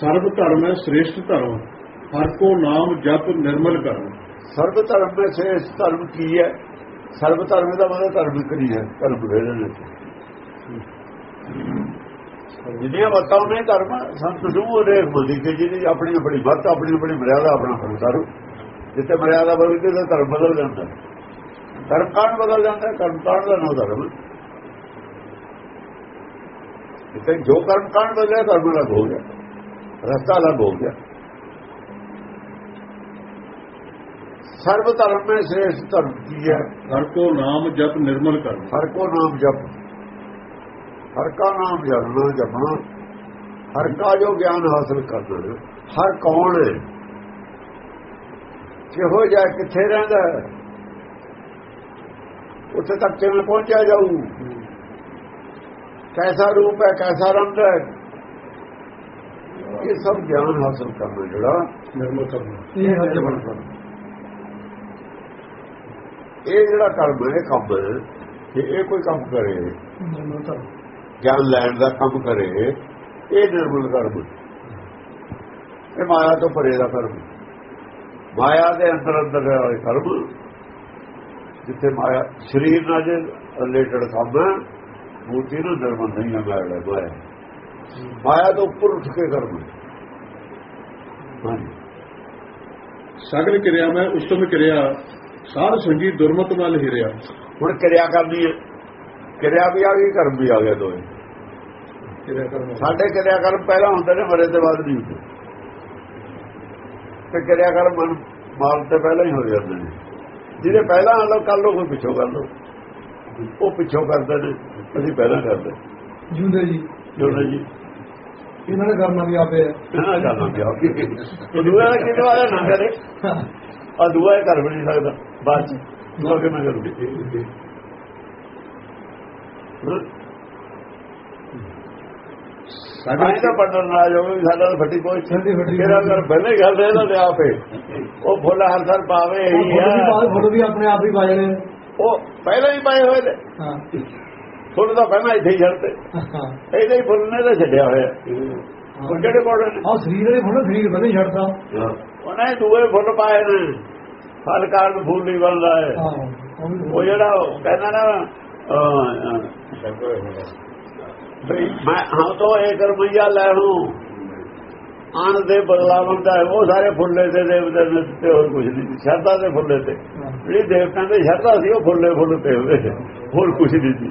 ਸਰਬ ਧਰਮ ਹੈ, ਸ੍ਰੇਸ਼ਟ ਧਰਮ। ਹਰ ਕੋ ਨਾਮ ਜਪ ਨਿਰਮਲ ਕਰਮ। ਸਰਬ ਧਰਮ ਵਿੱਚ ਸ੍ਰੇਸ਼ਟ ਧਰਮ ਕੀ ਹੈ? ਸਰਬ ਧਰਮ ਦਾ ਮਤਲਬ ਧਰਮ ਇੱਕ ਨਹੀਂ ਹੈ? ਧਰਮ ਵੇਲੇ ਨੇ ਜਿਹਦੀਆਂ ਮਤਾਂ ਨੇ ਧਰਮ, ਸੰਤ ਨੂੰ ਰੇਖ ਬੁੱਧੀ ਕਿ ਜਿਹਦੀ ਆਪਣੀ ਆਪਣੀ ਮਤ, ਆਪਣੀ ਆਪਣੀ ਮਰਿਆਦਾ ਆਪਣਾ ਫਰਜ਼ਾਰੂ ਜਿੱਥੇ ਮਰਿਆਦਾ ਬਦਲਦੀ ਤਾਂ ਧਰਮ ਬਦਲ ਜਾਂਦਾ ਧਰਮ ਕਾਂਡ ਬਦਲ ਜਾਂਦਾ ਕਰਮ ਕਾਂਡ ਦਾ ਨਾ ਧਰਮ? ਜਿੱਥੇ ਜੋ ਕਰਮ ਕਾਂਡ ਬਦਲਿਆ, ਧਰਮ ਦਾ ਹੋ। ਗਿਆ ਰਸਤਾ ਅਲੱਗ ਹੋ ਗਿਆ। ਸਰਬ ਧਰਮ ਵਿੱਚ ਸ੍ਰੇਸ਼ਟ ਧਰਮ ਕੀ ਹੈ? ਹਰ ਕੋ ਨਾਮ ਜਪ ਨਿਰਮਲ ਕਰਨ ਹਰ ਕੋ ਨਾਮ ਜਪ। ਹਰ ਕਾ ਨਾਮ ਜਪਣਾ ਜਪਣਾ ਹਰ ਕਾ ਜੋ ਗਿਆਨ ਹਾਸਲ ਕਰਨਾ ਹਰ ਕੌਣ ਹੈ? ਜਿਹੋ ਜਾ ਕਿੱਥੇ ਰਹਿੰਦਾ ਉੱਥੇ ਤੱਕ ਕਿਵੇਂ ਪਹੁੰਚਿਆ ਜਾਊ? ਕੈਸਾ ਰੂਪ ਹੈ ਕੈਸਾ ਰੰਗ ਹੈ? ਇਹ ਸਭ ਗਿਆਨ ਹਾਸਲ ਕਰਨਾ ਜਿਹੜਾ ਨਿਰਮਲ ਕਰਨਾ। ਇਹ ਹੈ ਜਪਣ ਕਰਨਾ ਇਹ ਜਿਹੜਾ ਕਰਮ ਹੈ ਕੰਮ ਕਿ ਇਹ ਕੋਈ ਕੰਮ ਕਰੇ ਗਿਆਨ ਲੈਣ ਦਾ ਕੰਮ ਕਰੇ ਇਹ ਨਿਰਮਲ ਕਰਮ ਇਹ ਮਾਇਆ ਤੋਂ ਪਰੇ ਦਾ ਕਰਮ ਮਾਇਆ ਦੇ ਅੰਦਰ ਅੰਦਰ ਵਾਲੇ ਕਰਮ ਜਿੱਥੇ ਮਾਇਆ ਸਰੀਰ ਨਾਲ ਜੇ ਰਿਲੇਟਡ ਕੰਮ ਮੂਰਤੀ ਨੂੰ ਨਿਰਮਲ ਨਹੀਂ ਹੈ ਮਾਇਆ। ਮਾਇਆ ਤੋਂ ਉੱਪਰ ਉੱਠ ਕੇ ਕਰਮ ਸਗਲ ਕਿਰਿਆ ਮੈਂ ਉਤਮ ਕਿਰਿਆ ਸਾਧ ਸੰਗੀ ਦੁਰਮਤ ਨਾਲ ਹਿਰਿਆ ਹੁਣ ਕਿਰਿਆ ਕਰਨੀ ਹੈ। ਕਿਰਿਆ ਵੀ ਆ ਗਈ ਕਰਮ ਵੀ ਆ ਗਿਆ ਦੋਏ ਸਾਡੇ ਕਿਰਿਆ ਕਰਮ ਪਹਿਲਾਂ ਹੁੰਦੇ ਨੇ ਮਰੇ ਤੋਂ ਬਾਅਦ ਨਹੀਂ ਹੁੰਦੇ। ਤੇ ਕਿਰਿਆ ਕਰਮ ਮਨ ਮਾਰਨ ਤੇ ਪਹਿਲਾਂ ਹੀ ਹੋ ਜਾਂਦੇ ਨੇ। ਜਿਹਦੇ ਪਹਿਲਾਂ ਆਲੋ ਕਰ ਲੋ ਕੋਈ ਪਿੱਛੋਂ ਕਰ ਲੋ ਉਹ ਪਿੱਛੋਂ ਕਰਦੇ ਨੇ ਅਸੀਂ ਪਹਿਲਾਂ ਕਰਦੇ। ਜੁੰਦੇ ਜੀ। ਜੋਨੇ ਜੀ। ਇਹਨਾਂ ਨੇ ਕਰਨਾ ਵੀ ਆਪੇ ਇਹਨਾਂ ਦੂਆ ਦਾ ਕਿਹੜਾ ਵਾਲਾ ਨਾ ਕਰੇ ਆ ਦੂਆ ਇਹ ਕਰ ਵੀ ਨਹੀਂ ਸਕਦਾ। ਬਾਅਦ ਚ ਦੂਆ ਕਿਵੇਂ ਕਰੂਗੀ ਸਗਲ ਸਾਡਾ ਪੜਨ ਨਾ ਸਾਡਾ ਤਾਂ ਫੱਟੀ ਕੋਈ ਫੱਟੀ ਫੱਟੀ ਮੇਰਾ ਕਰ ਪਹਿਲੇ ਗੱਲ ਇਹਦਾ ਤੇ ਆਪੇ। ਉਹ ਫੁੱਲ ਹਰ ਸਾਲ ਪਾਵੇ ਹੈ ਵੀ ਆਪਣੇ ਆਪ ਹੀ ਪਾ ਜਾਣੇ ਉਹ ਪਹਿਲਾਂ ਹੀ ਪਾਏ ਹੋਏ ਨੇ। ਹਾਂ। ਫੁੱਲ ਤਾਂ ਪਹਿਲਾਂ ਇੱਥੇ ਹੀ ਛੱਡਤੇ। ਹਾਂ। ਇਹਦੇ ਹੀ ਫੁੱਲ ਨੇ ਤਾਂ ਛੱਡਿਆ ਹੋਇਆ। ਉਹ ਜਿਹੜੇ ਕੋਲ ਆਹ ਸਰੀਰ ਵਾਲੇ ਫੋਟੋ ਸਰੀਰ ਬੰਦੇ ਛੱਡਦਾ ਉਹਨੇ ਦੂਏ ਫੁੱਲ ਪਾਏ ਨੇ। ਫਲ ਕਾਰਨ ਫੁੱਲ ਨਹੀਂ ਬਣਦਾ ਹੈ ਉਹ ਉਹ ਜਿਹੜਾ ਉਹ ਕਹਿੰਦਾ ਨਾ ਮੈਂ ਹਾਂ ਤੋਂ ਇੱਕ ਰੁਪਈਆ ਲੈ ਹੂੰ ਆਣ ਦੇ ਬਦਲਾਵਨ ਦਾ ਉਹ ਸਾਰੇ ਫੁੱਲੇ ਤੇ ਦੇਵਤੇ ਨੇ ਤੇ ਹੋਰ ਕੁਝ ਨਹੀਂ। ਸ਼ਰਧਾ ਦੇ ਫੁੱਲੇ ਤੇ। ਜਿਹੜੀ ਦੇਵਤਾਂ ਦੇ ਸ਼ਰਧਾ ਸੀ ਉਹ ਫੁੱਲੇ ਫੁੱਲ ਤੇ ਹੋਏ ਹੋਰ ਕੁਝ ਨਹੀਂ ਸੀ।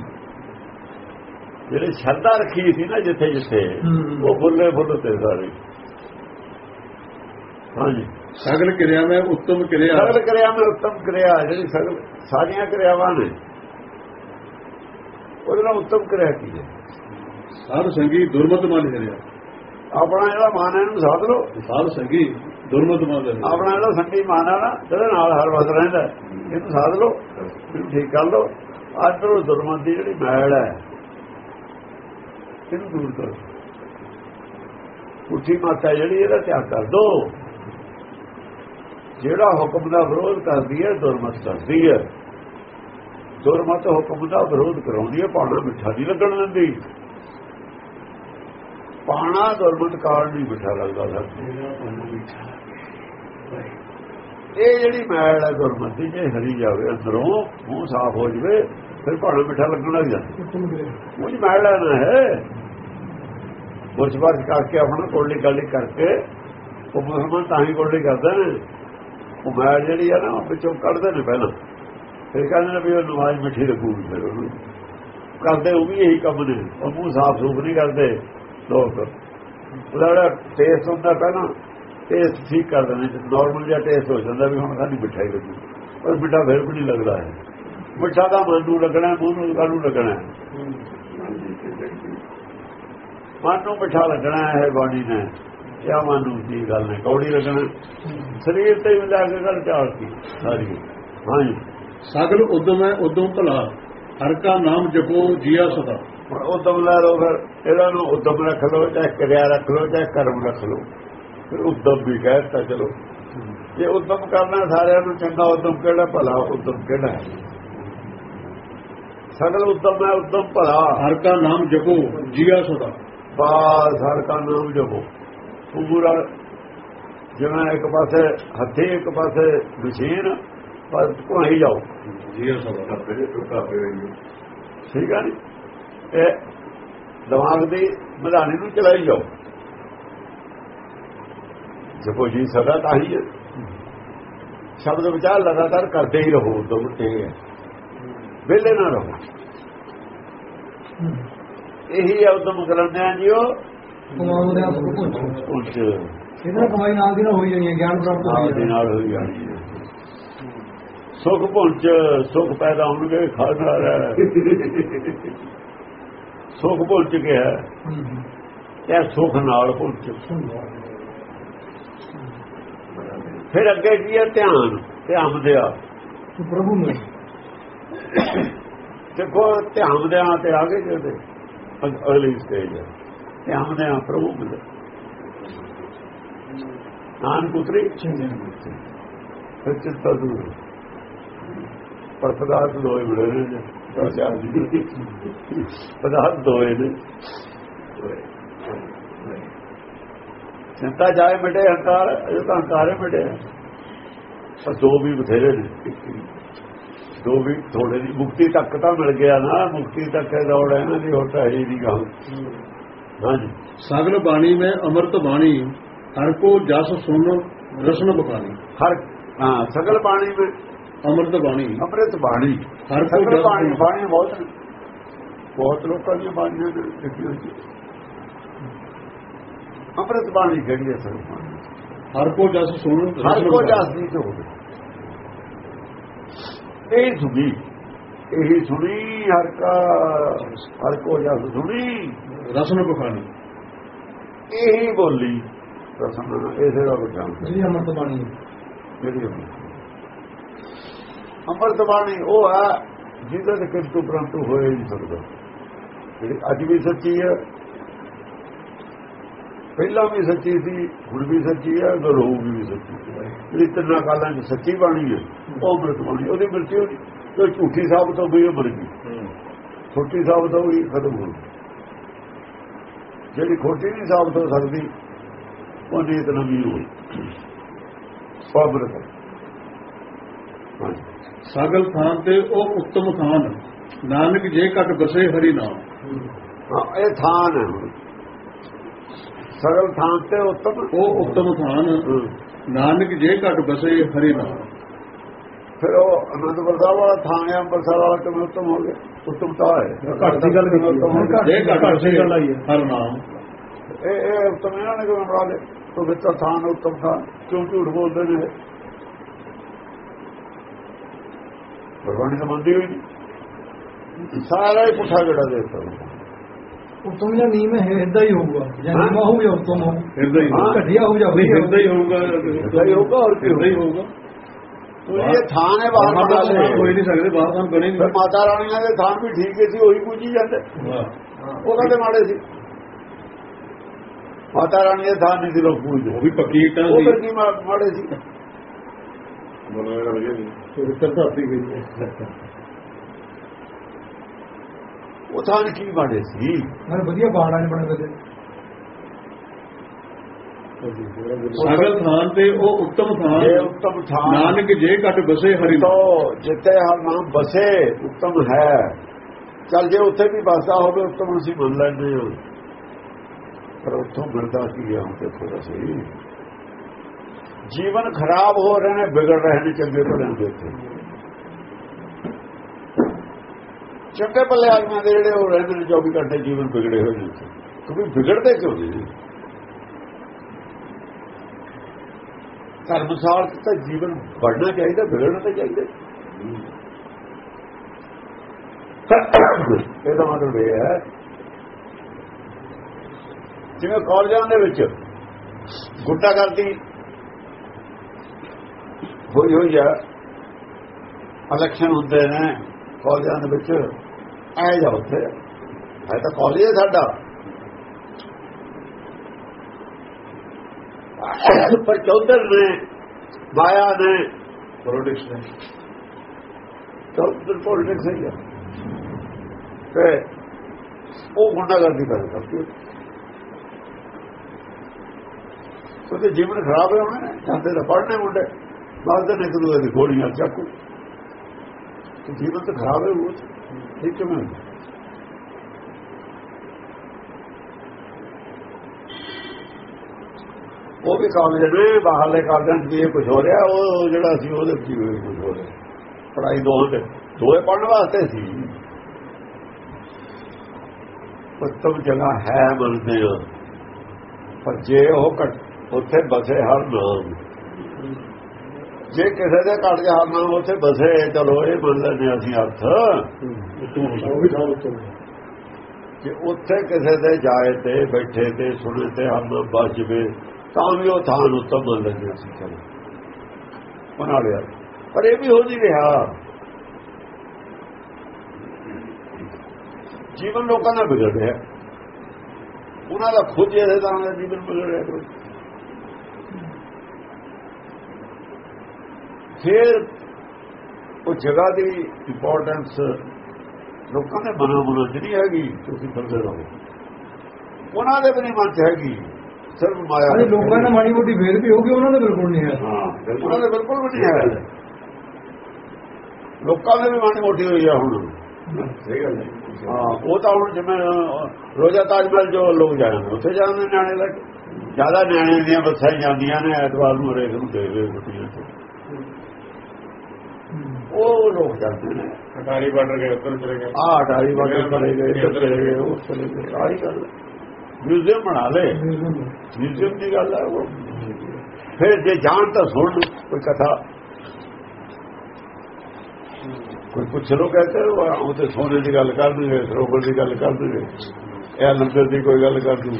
ਜਿਹੜੇ ਸ਼ਰਧਾ ਰੱਖੀ ਸੀ ਨਾ ਜਿੱਥੇ ਜਿੱਥੇ। ਉਹ ਫੁੱਲੇ ਫੁੱਲ ਤੇ ਸਾਰੇ। ਹਾਂਜੀ। ਸਗਲ ਕਿਰਿਆ ਮੈਂ ਉਤਮ ਕਿਰਿਆ। ਸਗਲ ਕਿਰਿਆ ਮੈਂ ਉੱਤਮ ਕਿਰਿਆ ਜਿਹੜੀ ਸਗਲ ਸਾਰੀਆਂ ਕਿਰਿਆਵਾਂ ਨੇ। ਉਹਦੇ ਨਾਲ ਉੱਤਮ ਕਿਰਿਆ ਕੀ ਹੈ? ਸਾਧ ਸੰਗੀ ਦੁਰਮਤ ਨਾਲ ਹਿਰਿਆ ਆਪਣਾ ਜਿਹੜਾ ਮਨ ਹੈ ਇਹਨੂੰ ਸਾਧ ਲਓ। ਸਾਧ ਸੰਗੀ ਦੁਰਮਤ ਹਿਰਿਆ ਆਪਣਾ ਜਿਹੜਾ ਸੰਗੀ ਮਨ ਹੈ ਨਾ ਜਿਹਦੇ ਨਾਲ ਹਰ ਵਸ ਰਹਿੰਦਾ ਇਹਨੂੰ ਸਾਧ ਲਓ। ਇਹਨੂੰ ਠੀਕ ਕਰ ਲਓ। ਅੰਦਰੋਂ ਦੁਰਮਤ ਦੀ ਜਿਹੜੀ ਮੈਲ ਹੈ ਇਹਨੂੰ ਦੂਰ ਕਰੋ। ਉੱਠੀ ਮਾਤਾ ਜਿਹੜੀ ਇਹਦਾ ਤਿਆਗ ਕਰ ਦੋ। ਜਿਹੜਾ ਹੁਕਮ ਦਾ ਵਿਰੋਧ ਕਰਦੀ ਹੈ ਦੁਰਮਤ ਕਰਦੀ ਹੈ। ਦੁਰਮਤ ਹੁਕਮ ਦਾ ਵਿਰੋਧ ਕਰਾਉਂਦੀ ਹੈ ਪਾਣਾ ਮਿੱਠਾ ਨਹੀਂ ਲੱਗਣ ਦਿੰਦੀ। ਪਾਣਾ ਦੁਰਮਤ ਕਾਰਨ ਨਹੀਂ ਮਿੱਠਾ ਲੱਗਦਾ ਇਹ ਜਿਹੜੀ ਮੈਲ ਹੈ ਗੁਰਮਤਿ ਦੀ ਜੇ ਹਰੀ ਜਾਵੇ ਅੰਦਰੋਂ ਮੂੰਹ ਸਾਫ਼ ਹੋ ਜਵੇ ਫਿਰ ਭਾਣਾ ਮਿੱਠਾ ਲੱਗਣ ਲੱਗ ਜਾਂਦਾ ਉਹ ਮੈਲ ਹੈ ਬੁਰਸ਼ ਕਰਕੇ ਆਪਣਾ ਕੋਲੀ ਗਾਲੀ ਕਰਕੇ, ਉਹ ਮੁਸਲਮਾਨ ਤਾਂ ਹੀ ਕੋਲੀ ਕਰਦੇ ਨੇ। ਉਹ ਮੈਲ ਜਿਹੜੀ ਆ ਨਾ, ਉਹ ਵਿੱਚੋਂ ਕੱਢਦੇ ਨੇ ਪਹਿਲਾਂ। ਫਿਰ ਕਹਿੰਦੇ ਨੇ ਵੀ ਉਹ ਨਮਾਜ਼ ਮਿੱਠੀ ਲੱਗੂਗੀ ਫਿਰ ਉਹਨੂੰ। ਕਰਦੇ ਉਹ ਵੀ ਇਹੀ ਕੰਮ ਨੇ। ਉਹ ਮੂੰਹ ਸਾਫ਼ ਸੂਫ ਨਹੀਂ ਕਰਦੇ ਲੋਕ। ਉਹਦਾ ਜਿਹੜਾ ਟੇਸਟ ਹੁੰਦਾ ਪਹਿਲਾਂ ਟੇਸਟ ਠੀਕ ਕਰ ਦਿੰਦੇ ਨੇ। ਨਾਰਮਲ ਜਿਹਾ ਟੇਸਟ ਹੋ ਜਾਂਦਾ ਵੀ ਹੁਣ ਸਾਡੀ ਮਿਠਾਈ ਲੱਗੂ। ਪਰ ਮਿੱਠਾ ਫਿਰ ਵੀ ਨਹੀਂ ਲੱਗਦਾ ਹੈ ਮਿੱਠਾ ਦਾ ਮਨ ਨੂੰ ਲੱਗਣਾ, ਮੂੰਹ ਨੂੰ ਕਾਹਨੂੰ ਲੱਗਣਾ। ਮਨ ਨੂੰ ਮਿੱਠਾ ਲੱਗਣਾ ਹੈ ਬਾਣੀ ਨੇ। ਕਿਆ ਮਨ ਨੂੰ ਕੀ ਗੱਲ ਨੇ ਕੌੜੀ ਲੱਗਣਾ। ਸਰੀਰ ਤੇ ਵੀ ਲੱਗ ਕੇ ਗੱਲ ਚਾਲਤੀ ਸਾਰੀ। ਹਾਂਜੀ। ਸਗਲ ਉਦਮ ਹੈ ਉਦਮ ਭਲਾ ਹਰ ਕਾ ਨਾਮ ਜਪੋ ਜੀਆ ਸਦਾ। ਉਦਮ ਲੈ ਲਓ ਫਿਰ ਇਹਨਾਂ ਨੂੰ ਉਦਮ ਰੱਖ ਲਓ ਚਾਹੇ ਕਿਰਿਆ ਰੱਖ ਲਓ ਚਾਹੇ ਕਰਮ ਰੱਖ ਲਓ। ਫਿਰ ਉਦਮ ਵੀ ਕਹਿਤਾ ਚਲੋ। ਜੇ ਉਦਮ ਕਰਨਾ ਸਾਰਿਆਂ ਨੂੰ ਚੰਗਾ ਉਦਮ ਕਿਹੜਾ ਭਲਾ ਉਦਮ ਕਿਹੜਾ? ਹੈ ਸਗਲ ਉਦਮ ਹੈ ਉਦਮ ਭਲਾ। ਹਰ ਕਾ ਨਾਮ ਜਪੋ ਜੀਆ ਸਦਾ। ਬਾਸ ਹਰ ਕਾ ਨਾਮ ਜਪੋ। ਪੂਰਾ ਜਿਵੇਂ ਇੱਕ ਪਾਸੇ ਹੱਥੀ ਇੱਕ ਪਾਸੇ ਮਸ਼ੀਨ ਪਰ ਘੁਮਾਈ ਜਾਓ। ਜੀ ਆ ਸਭ ਕਾਪੇ ਕਾਪੇ ਠੀਕ ਹੈ ਨੀ ਇਹ ਦਿਮਾਗ ਦੀ ਮਧਾਨੀ ਨੂੰ ਚਲਾਈ ਜਾਓ। ਜਪੋ ਜੀ ਸਦਾ ਤਾਂ ਹੀ ਹੈ। ਸ਼ਬਦ ਵਿਚਾਰ ਲਗਾਤਾਰ ਕਰਦੇ ਹੀ ਰਹੋ ਦੋ ਇਹ ਹੈ। ਵਿਹਲੇ ਨਾ ਰਹੋ। ਇਹੀ ਹੈ ਉਦਮ ਕਰਨਿਆਂ ਜੀਓ। ਕਮਾਈ ਨਾਲ ਦੀ ਨਾ ਹੋਈ ਜਾਣੀ ਹੈ ਗਿਆਨ ਪ੍ਰਾਪਤ ਆਪ ਹੋਈ ਦੇ ਜਾਣੀ ਨਾਲ ਹੋਈ ਜਾਣੀ ਹੈ। ਸੁਖ ਪੁੰਚ ਸੁਖ ਪੈਦਾ ਹੋਣਗੇ ਖਾਣਾ ਸੁਖ ਪੁੰਚ ਗਿਆ ਇਹ ਸੁਖ ਨਾਲ ਪੁੰਚ ਫਿਰ ਅੱਗੇ ਕੀ ਹੈ? ਧਿਆਨ। ਧਿਆਨ ਦਿਆ। ਪ੍ਰਭੂ ਨੂੰ। ਦੇਖੋ ਧਿਆਨ ਦਿਆ ਤੇ ਆਗੇ ਅਗ- ਅਗਲੀ ਸਟੇਜ ਹੈ। ਧਿਆਨ ਦਿਆ ਪ੍ਰਭੂ ਮਿਲੇ ਨਾਨ ਪੁੱਤਰੀ। ਫਿਰ ਚਿੰਤਾ ਦੂਰ ਪਰ ਪਦਾਰਥ ਦੋਏ ਮਿਲੇ ਨੇ ਜੀ। ਪਦਾਰਥ ਦੋਏ ਨੇ। ਚਿੰਤਾ ਜਾਏ ਮਿਟੇ ਹੰਕਾਰ ਇਹ ਤਾਂ ਹੰਕਾਰੇ ਮਿਟੇ ਪਰ ਦੋ ਵੀ ਬਥੇਰੇ ਨੇ। ਦੋ ਵੀ ਥੋੜੇ ਦੀ ਮੁਕਤੀ ਤੱਕ ਤਾਂ ਮਿਲ ਗਿਆ ਨਾ ਮੁਕਤੀ ਤੱਕ ਇਹ ਦੌੜ ਹੈ ਨਾ ਦੀ ਹੋਰ ਤਾਂ ਹੈ ਹੀ ਨਹੀਂ ਗੱਲ ਹਾਂਜੀ। ਸਗਲ ਬਾਣੀ ਮੈਂ ਅੰਮ੍ਰਿਤ ਬਾਣੀ ਹਰ ਕੋ ਜਸ ਸੁਨ ਰਸਨ ਬਖਾਨੀ। ਹਰ ਹਾਂ ਸਗਲ ਬਾਣੀ ਵਿੱਚ ਅੰਮ੍ਰਿਤ ਬਾਣੀ। ਅੰਮ੍ਰਿਤ ਬਾਣੀ। ਹਰ ਕੋ ਜਸ ਬਾਣੀ ਬਾਣੀ ਬਹੁਤ ਬਹੁਤ ਲੋਕਾਂ ਦੀਆਂ ਬਾਣੀਆਂ ਨੇ ਹੋਈਆਂ ਅੰਮ੍ਰਿਤ ਬਾਣੀ ਕਿਹੜੀ ਹੈ ਸਗਲ ਬਾਣੀ? ਹਰ ਕੋ ਜਸ ਸੁਨ ਹਰ ਕੋ। ਜਸ ਤੇ ਹੋਵੇ। ਇਹ ਸੁਣੀ ਇਹੀ ਸੁਣੀ ਹਰ ਕਾ ਹਰ ਕੋ ਜਸ ਸੁਣੀ। ਰਸਨ ਬਖਾਨੀ ਇਹੀ ਬੋਲੀ ਰਸਮ ਇਸੇ ਦਾ ਬਚਾਨ ਜਿਹੜੀ ਅਮਰਤ ਬਾਣੀ ਜਿਹੜੀ ਅੰਮ੍ਰਿਤ ਬਾਣੀ। ਉਹ ਹੈ ਜਿਹਦੇ ਤੇ ਕਿੰਤੂ ਪ੍ਰੰਤੂ ਹੋਏ ਨਹੀਂ ਸਕਦਾ। ਜਿਹੜੀ ਅੱਜ ਵੀ ਸੱਚੀ ਹੈ ਪਹਿਲਾਂ ਵੀ ਸੱਚੀ ਸੀ ਹੁਣ ਵੀ ਸੱਚੀ ਹੈ ਅਗਰ ਹੋਊਗੀ ਵੀ ਸੱਚੀ ਹੈ ਜਿਹੜੀ ਤਿੰਨਾਂ ਕਾਲਾਂ 'ਚ ਸੱਚੀ ਬਾਣੀ ਹੈ ਉਹ ਅੰਮ੍ਰਿਤ ਬਾਣੀ ਉਹਦੀ ਮਰਜ਼ੀ ਹੋਣੀ। ਜੋ ਝੂਠੀ ਸਾਬਤ ਹੋ ਗਈ ਉਹ ਮਰ ਗਈ। ਖੋਟੀ ਸਾਬਤ ਹੋ ਗਈ ਖਤਮ ਹੋ ਗਈ। ਜਿਹੜੀ ਖੋਟੀ ਨਹੀਂ ਸਾਬਤ ਹੋ ਸਕਦੀ ਉਹ ਨੀਤ ਨਵੀਂ ਹੋਈ। ਹਾਂਜੀ। ਸਗਲ ਥਾਨ ਤੇ ਉਹ ਉੱਤਮ ਥਾਨ ਨਾਨਕ ਜੇ ਘਟ ਬਸੇ ਹਰੀ ਨਾਮ। ਹਾਂ, ਇਹ ਥਾਨ ਹੈ ਹੁਣ। ਸਗਲ ਥਾਨ ਤੇ ਉੱਤਮ? ਉਹ ਉੱਤਮ ਥਾਨ। ਨਾਨਕ ਜੇ ਘਟ ਬਸੇ ਹਰੀ ਨਾਮ। ਫਿਰ ਉਹ ਅਨੰਦਪੁਰ ਸਾਹਿਬ ਵਾਲਾ ਥਾਨ ਹੈ ਅੰਮ੍ਰਿਤਸਰ ਵਾਲਾ ਕਿਵੇਂ ਉੱਤਮ ਹੋ ਗਿਆ? ਉੱਤਮ ਤਾਂ ਹੈ। ਘੱਟ ਦੀ ਗੱਲ ਕੀਤੀ ਉੱਤਮ ਹੋ ਗਿਆ। ਜੇ ਘਟ ਬਸੇ ਦੀ ਗੱਲ ਆਈ ਹੈ। ਹਰ ਨਾਮ। ਇਹ ਇਹ ਉੱਤਮ ਇਹਨਾਂ ਨੇ ਕਿਵੇਂ ਬਣਾ ਲਿਆ? ਤੋ ਵਿੱਚ ਥਾਨ ਉੱਤਮ ਥਾਨ ਕਿਉਂ ਝੂਠ ਬੋਲਦੇ ਨੇ ਭਗਵਾਨ ਦੀ ਮੰਦੀ ਹੋਈ ਨਹੀਂ। ਸਾਰਾ ਹੀ ਪੁੱਠਾ ਗੜਾ ਦੇ ਦਿੱਤਾ ਉਤਮ ਜਾਂ ਨੀਮ ਹੈ ਇਦਾਂ ਹੀ ਹੋਊਗਾ। ਜਾਂ ਹਾਂ। ਨੀਮਾ ਹੋਊ ਜਾਂ ਉਤਮ ਹਿਰਦਾ ਹੀ ਹੋਊਗਾ। ਘਟਿਆ ਹੋਊ ਜਾਂ ਨਹੀਂ ਵਧੀਆ ਹਿਰਦਾ ਹੀ ਹੋਊਗਾ। ਹਿਰਦਾ ਹੀ ਹੋਊਗਾ, ਹੋਰ ਕੀ ਹਿਰਦਾ ਹੀ ਹੋਊਗਾ। ਇਹ ਥਾਨ ਹੈ ਬਾਹਰ ਮਾਤਾ ਹੋ ਹੀ ਲਏ ਨਹੀਂ ਸਕਦੇ ਬਾਹਰ ਤਾਂ ਬਣੇ ਨਹੀਂ। ਮਾਤਾ ਰਾਣੀਆਂ ਦੇ ਥਾਨ ਵੀ ਠੀਕ ਹੀ ਸੀ ਉਹੀ ਪੂਜੀ ਜਾਂਦੇ। ਵਾਹ। ਉਹ ਕਹਿੰਦੇ ਮਾੜੇ ਸੀ। ਮਾਤਾ ਰਾਣੀ ਦੇ ਥਾਨ ਨਹੀਂ ਸੀ ਲੋਕ ਪੂਜਦੇ। ਉਹ ਵੀ ਪੱਕੀ ਇੱਟਾਂ ਉਹ ਸੀ। ਕੀ ਮਾ- ਮਾੜੇ ਸੀ। ਬਣਾਇਆ ਵਧੀਆ ਨਹੀਂ ਪਵਿੱਤਰ ਧਰਤੀ ਗਈ ਹੈ। ਉਹ ਕੀ ਮਾੜੇ ਸੀ? ਨਾਲ ਵਧੀਆ ਬਾਣਾ ਨਹੀਂ ਬਣੇ ਕਦੇ ਸਗਲ ਥਾਨ ਤੇ ਉਹ ਉੱਤਮ ਇਹ ਥਾਨ ਉੱਤਮ ਥਾਨ ਨਾਨਕ ਜੇ ਘਟ ਬਸੇ ਹਰੀ ਤੋ ਜਿੱਤੇ ਹਰ ਨਾਮ ਬਸੇ ਉੱਤਮ ਹੈ। ਚਲ ਜੇ ਉੱਥੇ ਵੀ ਬਸਦਾ ਹੋਵੇ ਉੱਤਮ ਅਸੀਂ ਮੰਨ ਲੈਂਦੇ ਹਾਂ। ਪਰ ਉੱਥੋਂ ਮਿਲਦਾ ਕੀ ਹੈ ਤੇ ਥੋੜਾ ਸਹੀ। ਜੀਵਨ ਖਰਾਬ ਹੋ ਰਹੇ ਨੇ ਵਿਗੜ ਰਹੇ ਨੇ ਚੰਗੇ ਭਲਿਆਂ ਦੇ ਉੱਤੇ ਚੰਗੇ ਭਲੇ ਆਦਮੀ ਦੇ ਜਿਹੜੇ ਉਹ ਰਹਿੰਦੇ ਨੇ 24 ਘੰਟੇ ਜੀਵਨ ਵਿਗੜੇ ਹੋਏ ਨੇ ਕਿਉਂਕਿ ਵਿਗੜਦੇ ਕਿਉਂ ਨੇ ਧਰਮਸਾਲ ਤਾਂ ਜੀਵਨ ਵੜਨਾ ਚਾਹੀਦਾ, ਵਿਗੜਨਾ ਤਾਂ ਚਾਹੀਦਾ। ਇਹਦਾ ਮਤਲਬ ਇਹ ਹੈ, ਜਿਵੇਂ ਕਾਲਜਾਂ ਦੇ ਵਿੱਚ ਗੁੱਟਾ ਕਰਦੀ ਹੋਈ ਹੋਈ ਆ ਇਲੈਕਸ਼ਨ ਹੁੰਦੇ ਨੇ ਕਾਲਜਾਂ ਦੇ ਵਿੱਚ। ਆਏ ਜਾ ਉੱਥੇ। ਹੈ ਤਾਂ ਕਾਲਜ ਹੈ ਸਾਡਾ। ਪਰ ਚੌਧਰ ਨੇ ਮਾਇਆ ਨੇ ਪੋਲਿਟਿਕਸ ਨੇ। ਚੌਧਰ ਪੋਲਿਟਿਕਸ ਹੈ ਤੇ ਉਹ ਗੁੰਡਾਗਰਦੀ ਕਰ ਕਰਦੀ ਉਹਦੇ ਜੀਵਨ ਖਰਾਬ ਹੋਣੇ ਨੇ ਜਾਂਦੇ ਤਾਂ ਪੜਨੇ ਮੁੰਡੇ। ਬਾਅਦ ਦੇ ਇੱਕ ਦੂਏ ਦੀ ਗੋਲੀਆਂ ਚੱਕੂ। ਜੀਵਨ ਤਾਂ ਖਰਾਬ ਹੈ ਉਹ। ਠੀਕ ਕਿਵੇਂ ਹੁੰਦਾ? ਉਹ ਵੀ ਕਾਲਜ ਨੇ ਬਾਹਰਲੇ ਕਾਲਜਾਂ 'ਚ ਵੀ ਇਹ ਕੁਝ ਹੋ ਰਿਹਾ, ਉਹ ਜਿਹੜਾ ਸੀ ਉਹਦੇ 'ਚ ਵੀ ਕੁਝ ਹੋ ਰਿਹਾ। ਪੜਾਈ ਦੋਹਾਂ ਦੇ ਦੋਏ ਪੜਨ ਵਾਸਤੇ ਸੀ। ਉੱਤਮ ਜਗ੍ਹਾ ਹੈ ਮੰਨਦੇ ਪਰ ਜੇ ਉਹ ਉੱਥੇ ਬਸੇ ਹਰ ਨਾਮ ਜੇ ਕਿਸੇ ਦੇ ਘਟ ਜਾ ਹਰ ਨਾਮ ਉੱਥੇ ਬਸੇ ਚਲੋ ਇਹ ਮੰਨ ਲੈਂਦੇ ਅਸੀਂ ਉੱਤੋਂ ਕਿ ਉੱਥੇ ਕਿਸੇ ਦੇ ਜਾਏ ਤੇ ਬੈਠੇ ਤੇ ਸੁਣੇ ਤੇ ਹਰ ਨਾਮ ਬਸ ਜਵੇ ਤਾਂ ਵੀ ਉਹ ਥਾਂ ਨੂੰ ਉੱਤਮ ਮੰਨ ਲੈਂਦੇ ਅਸੀਂ ਚਲੋ। ਬਣਾ ਲਿਆ। ਪਰ ਇਹ ਵੀ ਹੋ ਨਹੀਂ ਰਿਹਾ। ਜੀਵਨ ਲੋਕਾਂ ਦਾ ਵਿਗੜ ਰਿਹਾ। ਉਹਨਾਂ ਦਾ ਖੁਦ ਇਹਦੇ ਦਾ ਜੀਵਨ ਵਿਗੜ ਰਿਹਾ। ਫਿਰ ਉਹ ਜਗ੍ਹਾ ਦੀ ਇੰਪੋਰਟੈਂਸ ਲੋਕਾਂ ਦੇ ਮਨਾਂ ਮਨਾਂ ਨਹੀਂ ਹੈਗੀ ਤੁਸੀਂ ਸਮਝਦੇ ਰਹੋ। ਉਹਨਾਂ ਦੇ ਵੀ ਮਨ 'ਚ ਹੈਗੀ ਸਿਰਫ ਮਾਇਆ ਅਰੇ ਲੋਕਾਂ ਨੇ ਮਾੜੀ ਮੋਟੀ ਫੇਰ ਵੀ ਹੋਗੀ ਉਹਨਾਂ ਦੇ ਬਿਲਕੁਲ ਨਹੀਂ ਹੈ। ਹਾਂ ਉਹਨਾਂ ਦੇ ਬਿਲਕੁਲ ਵੀ ਨਹੀਂ ਹੈ। ਲੋਕਾਂ ਦੇ ਵੀ ਮਨ ਮੋਟੀ ਹੋਈ ਆ ਹੁਣ। ਸਹੀ ਗੱਲ ਹੈ। ਹਾਂ ਉਹ ਤਾਂ ਹੁਣ ਜਿਵੇਂ ਰੋਜ਼ਾ ਤਾਜ ਮਹਿਲ ਜੋ ਲੋਕ ਜਾਂਦੇ ਉੱਥੇ ਜਾਂਦੇ ਨਿਆਣੇ ਲੈ ਕੇ। ਜ਼ਿਆਦਾ ਨਿਆਣੇ ਦੀਆਂ ਬੱਸਾਂ ਜਾਂਦੀਆਂ ਨੇ ਐਤਵਾਰ ਨੂੰ ਹਰੇਕ ਨੂੰ ਦੇ ਦੇ ਛੁੱਟੀਆਂ ਚ ਉਹ ਲੋਕ ਜਾਂਦੇ ਨੇ। ਅਟਾਰੀ ਬਾਰਡਰ ਗਏ ਉੱਧਰ ਚਲੇ ਗਏ। ਆ ਅਟਾਰੀ ਵਾਗੇ ਚਲੇ ਗਏ ਇੱਧਰ ਚਲੇ ਗਏ ਉਹ ਚਲੇ ਗਏ ਆਹੀ ਗੱਲ ਮਿਊਜ਼ੀਅਮ ਬਣਾ ਲੇ। ਮਿਊਜ਼ੀਅਮ ਦੀ ਗੱਲ ਹੈ ਉਹ। ਫਿਰ ਜੇ ਜਾਣ ਤਾਂ ਸੁਣ ਕੋਈ ਕਥਾ। ਕੋਈ ਪੁੱਛ ਲੋ ਕਹਤੇ ਉਹ ਤੇ ਸੋਨੇ ਦੀ ਗੱਲ ਕਰ ਦੂਗੇ ਸਰੋਵਰ ਦੀ ਗੱਲ ਕਰ ਦੂਗੇ ਇਹ ਲੰਗਰ ਦੀ ਕੋਈ ਗੱਲ ਕਰ ਦੂ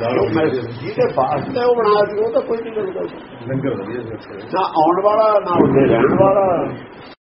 ਲਾਲੋ ਮੈਂ ਜਿਹਦੇ ਵਾਸਤੇ ਉਹ ਬਣਾ ਉਹ ਤਾਂ ਕੋਈ ਨਹੀਂ ਗੱਲ ਕਰਦਾ। ਲੰਗਰ ਵਧੀਆ ਸੀ ਨਾ ਆਉਣ ਵਾਲਾ ਨਾ ਉੱਥੇ ਰਹਿਣ ਵਾਲਾ।